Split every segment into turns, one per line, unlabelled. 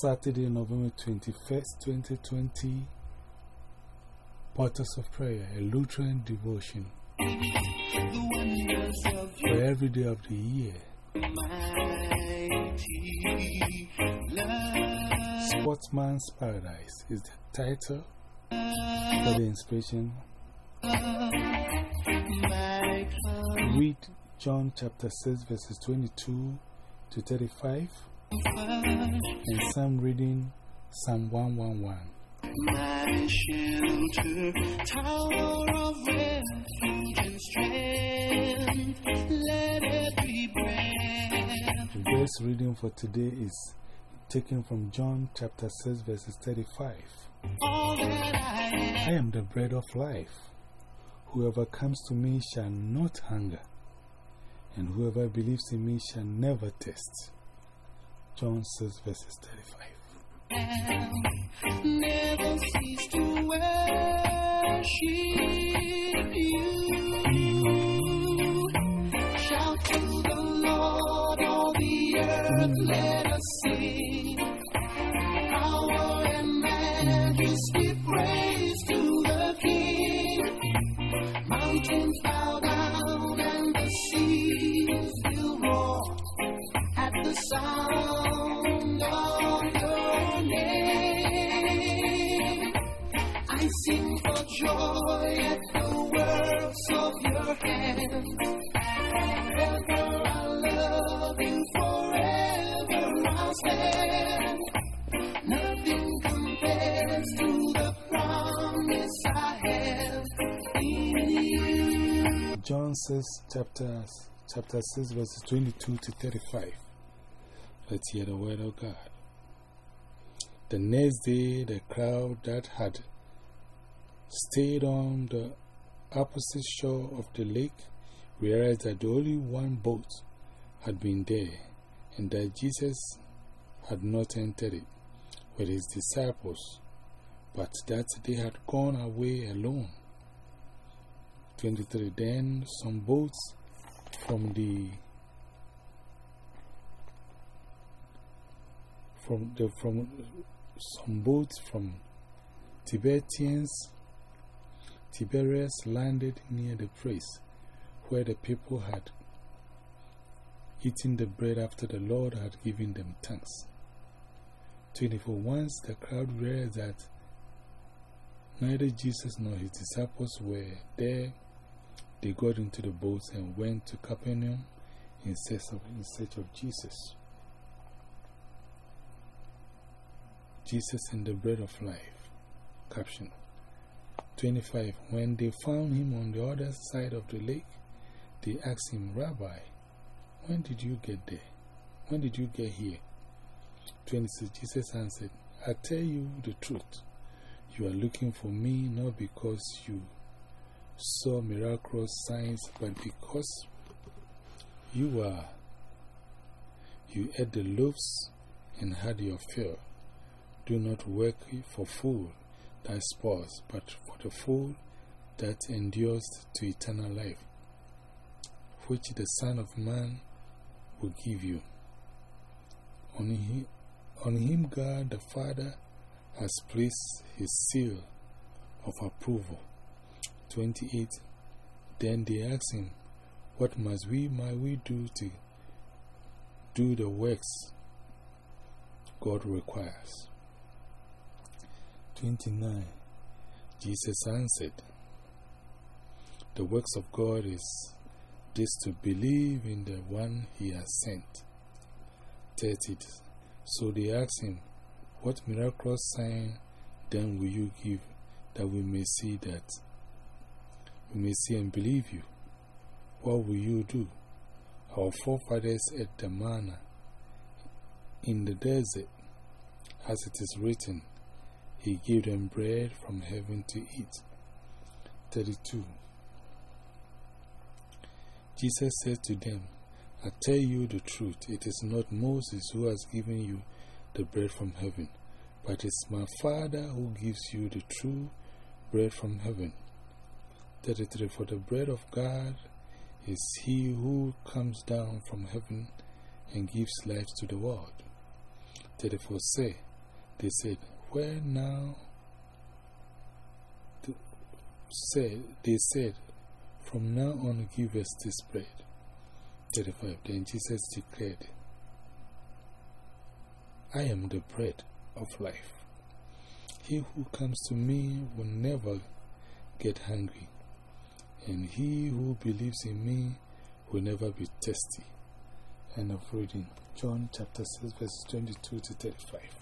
Saturday, November 21st, 2020, Portals of Prayer, a Lutheran devotion for every day of the year. Sportsman's Paradise is the title for the inspiration. Read John chapter 6, verses 22 to 35, and some reading Psalm 111. My shelter, tower of refuge and strength, let every breath. The verse reading for today is taken from John chapter 6, verses 35. I am the bread of life. Whoever comes to me shall not hunger, and whoever believes in me shall never thirst. John 6, verses 35. Never cease to worship you. Shout to the Lord, all the earth, let us sing. Power and majesty, praise to the King. Mountains John says, chapter, chapter 6, verses 22 to 35. Let's hear the word of God. The next day, the crowd that had stayed on the opposite shore of the lake realized that only one boat had been there and that Jesus had not entered it with his disciples, but that they had gone away alone. 23. Then some boats from the from the from some boats from Tibetans Tiberias landed near the place where the people had eaten the bread after the Lord had given them thanks. 24. Once the crowd realized that neither Jesus nor his disciples were there, they got into the boats and went to Capernaum in search of, in search of Jesus. Jesus and the bread of life. Caption 25. When they found him on the other side of the lake, they asked him, Rabbi, when did you get there? When did you get here? 26. Jesus answered, I tell you the truth. You are looking for me not because you saw miraculous signs, but because you are. You ate the loaves and had your fill. Do not work for food that spoils, but for the food that endures to eternal life, which the Son of Man will give you. On him, on him God the Father has placed his seal of approval. 28. Then they asked him, What must we, might we do to do the works God requires? 29. Jesus answered, The works of God is this to believe in the one he has sent. 30. So they asked him, What miraculous sign then will you give that we may see that? We may see and believe you. What will you do? Our forefathers ate the manna in the desert, as it is written, He gave them bread from heaven to eat. 32. Jesus said to them, I tell you the truth, it is not Moses who has given you the bread from heaven, but it's my Father who gives you the true bread from heaven. 33 For the bread of God is he who comes down from heaven and gives life to the world. 34 Say, They said, Where now? Said, they said, From now on, give us this bread. 35. Then Jesus declared, I am the bread of life. He who comes to me will never get hungry, and he who believes in me will never be thirsty. End of reading. John chapter 6, verses 22 to 35.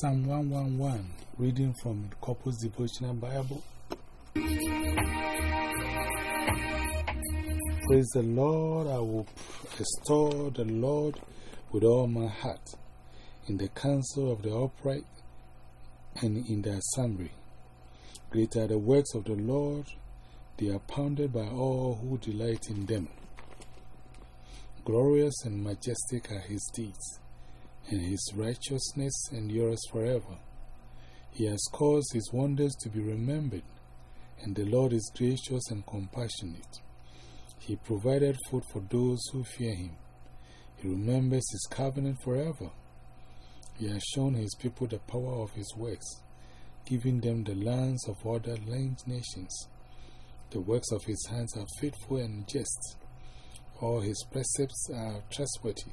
Psalm 111, reading from the Couples Devotional Bible. Praise the Lord, I will restore the Lord with all my heart, in the council of the upright and in the assembly. Great are the works of the Lord, they are pounded by all who delight in them. Glorious and majestic are his deeds and his righteousness endures forever. He has caused his wonders to be remembered, and the Lord is gracious and compassionate. He provided food for those who fear him. He remembers his covenant forever. He has shown his people the power of his works, giving them the lands of other land nations. The works of his hands are faithful and just. All his precepts are trustworthy.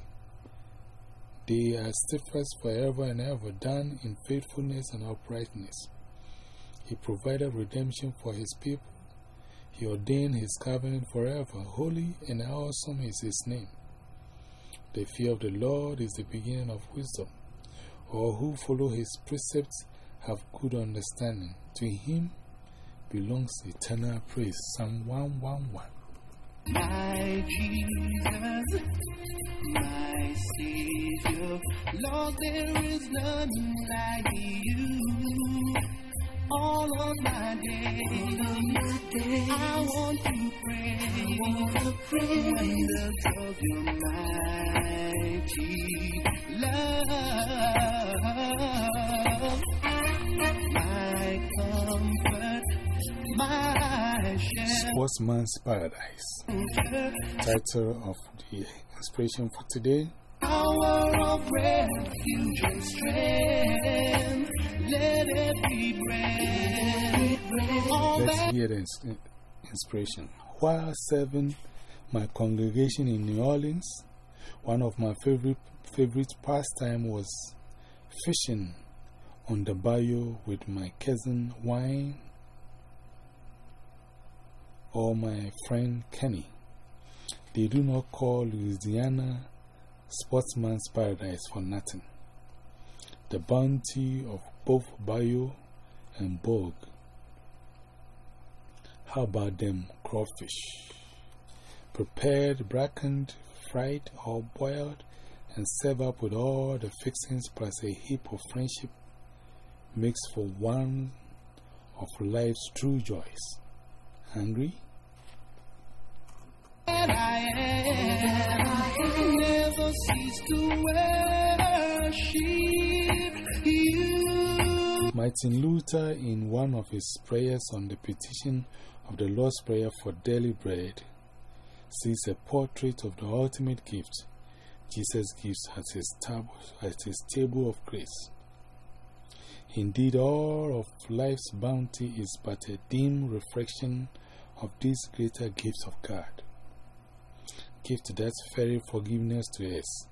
They are steadfast forever and ever, done in faithfulness and uprightness. He provided redemption for his people. He ordained his covenant forever. Holy and awesome is his name. The fear of the Lord is the beginning of wisdom. All who follow his precepts have good understanding. To him belongs eternal praise. Psalm 111.
My Jesus, my Savior, Lord, there is none like you. All of my days, I want to pray, I want to pray wonders of your mighty love. My comfort, my.
Sportsman's Paradise. Title of the inspiration for today.
Power of refuge and strength, let it be bread.
Let's hear the ins- inspiration. While serving my congregation in New Orleans, one of my favorite, favorite pastime was fishing on the bayou with my cousin Wine or my friend Kenny. They do not call Louisiana Sportsman's Paradise for nothing. The bounty of both bayou and bog. How about them crawfish? Prepared, blackened, fried, or boiled, and served up with all the fixings plus a heap of friendship makes for one of life's true joys. Hungry?
I am, never cease to worship you.
Martin Luther, in one of his prayers on the petition of the Lord's Prayer for daily bread, sees a portrait of the ultimate gift Jesus gives at his, tab at his table of grace. Indeed, all of life's bounty is but a dim reflection of this greater gifts of God. Gift that ferry forgiveness to us,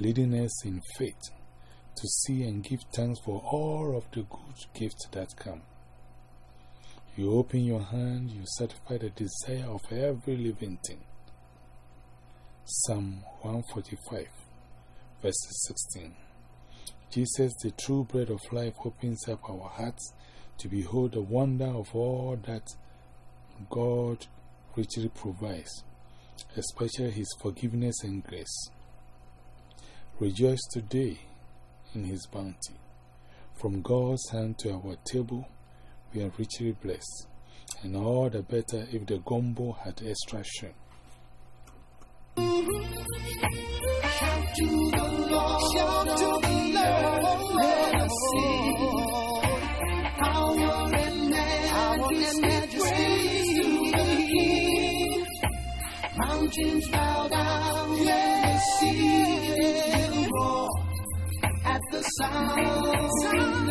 leading us in faith to see and give thanks for all of the good gifts that come. You open your hand, you satisfy the desire of every living thing. Psalm 145 verses 16. Jesus, the true bread of life, opens up our hearts to behold the wonder of all that God richly provides, especially His forgiveness and grace. Rejoice today in His bounty. From God's hand to our table, we are richly blessed, and all the better if the gumbo had extra shrimp.
Bow down, and roar at the sound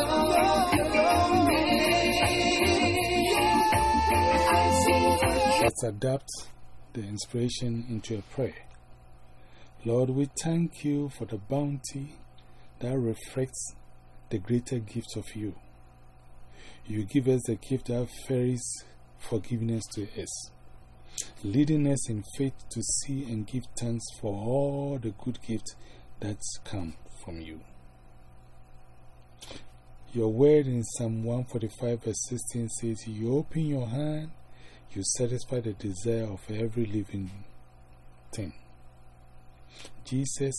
of your name.
Let's adapt the inspiration into a prayer. Lord, we thank you for the bounty that reflects the greater gift of you. You give us the gift that ferries forgiveness to us, leading us in faith to see and give thanks for all the good gifts that come from you. Your word in Psalm 145, verse 16 says, You open your hand, you satisfy the desire of every living thing. Jesus,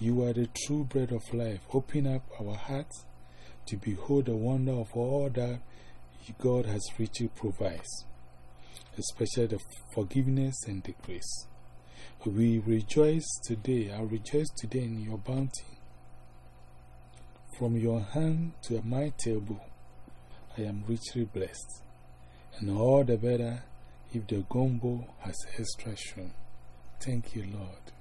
you are the true bread of life. Open up our hearts to behold the wonder of all that God has richly provides, especially the forgiveness and the grace. We rejoice today. I rejoice today in your bounty. From your hand to my table, I am richly blessed, and all the better if the gumbo has extra shrimp. Thank you, Lord.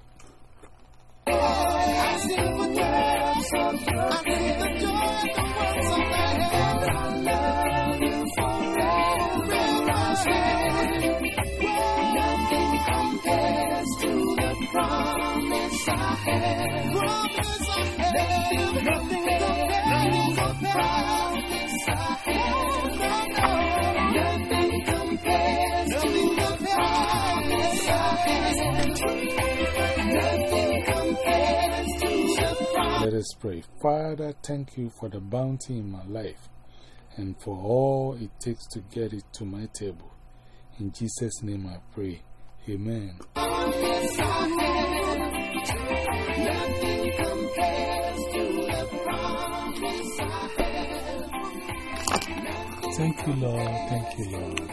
Let us pray. Father, thank you for the bounty in my life and for all it takes to get it to my table. In Jesus' name I pray. Amen. Thank you, Lord. Thank you, Lord.